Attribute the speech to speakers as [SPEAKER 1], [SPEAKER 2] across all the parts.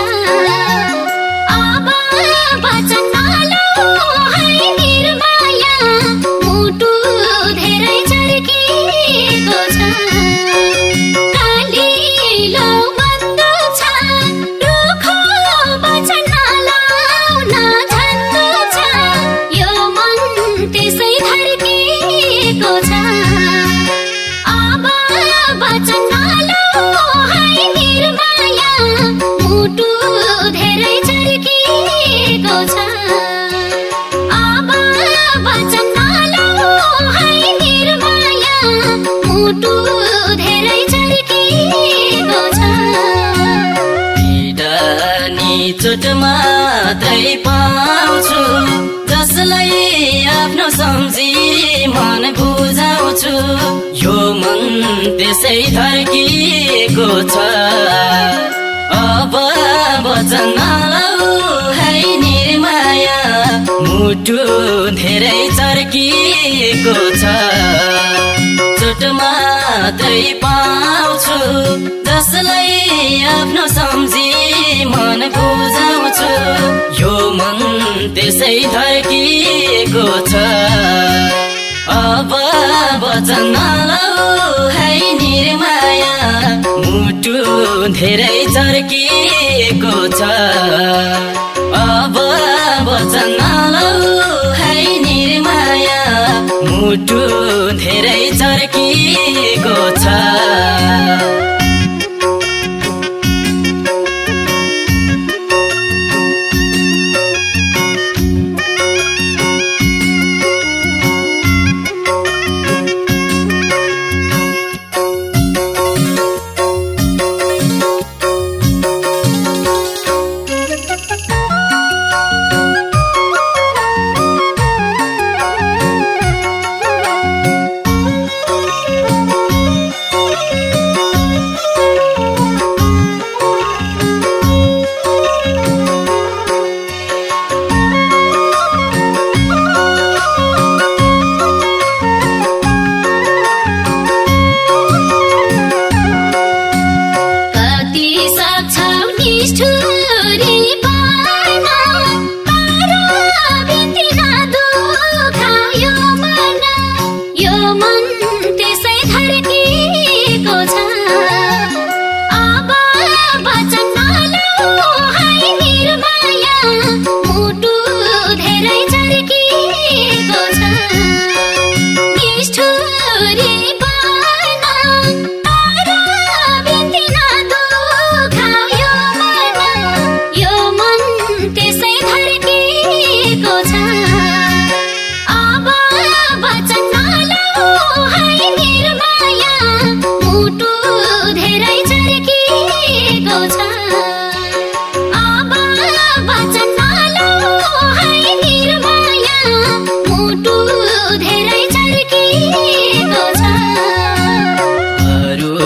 [SPEAKER 1] Alright. चोट मात्रै पाउँछु। जसलाई आफ्नो सम्झी मन बुझाउँछु। यो मन त्यसै धर्किएको छ। अब वचन है निर्माया मुटु धेरै चर्किएको छ। मात्रै पाउँछु। जसलाई आफ्नो सम्झी मन बुझाउँछु। यो मन त्यसै धर्किएको छ। अब वचन है निर्माया मुटु धेरै चर्किएको छ। अब वचन मुटु धेरै चर्किएको छ।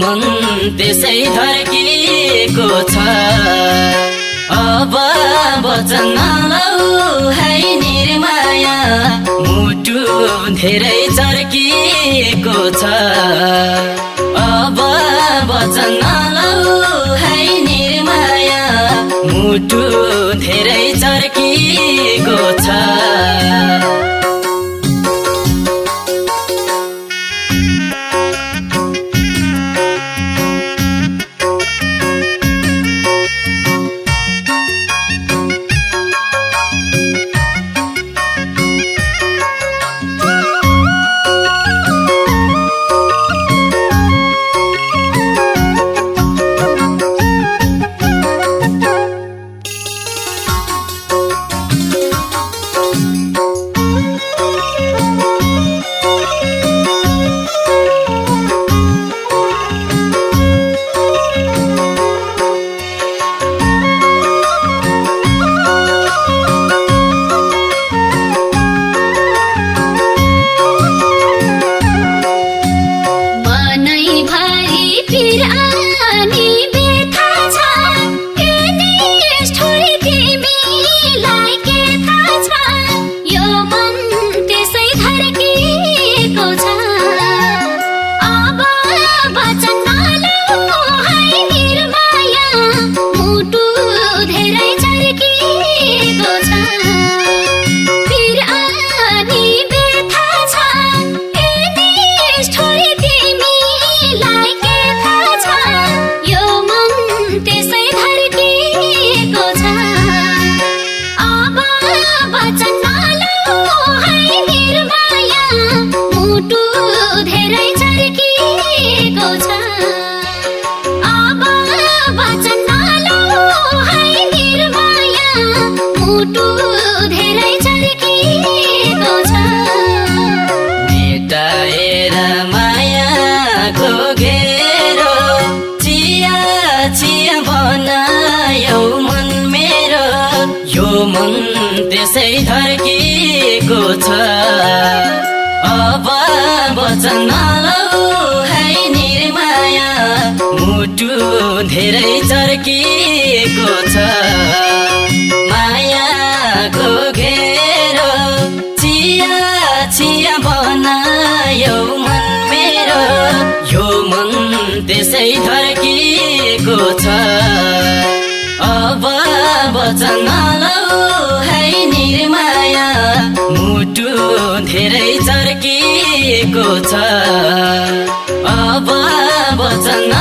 [SPEAKER 1] मन त्यसै धर्किएको छ। अब वचन है निर्माया मुटु धेरै चर्किएको छ। अब वचन है निर्माया मुटु धेरै चर्किएको छ। त्यसै धर्किएको छ। अब वचन है निर्माया मुटु धेरै चर्किएको छ। मायाको घेरो चिया चिया बनायो मन मेरो। यो मन त्यसै धर्किएको छ। अब वचन छ अब वचन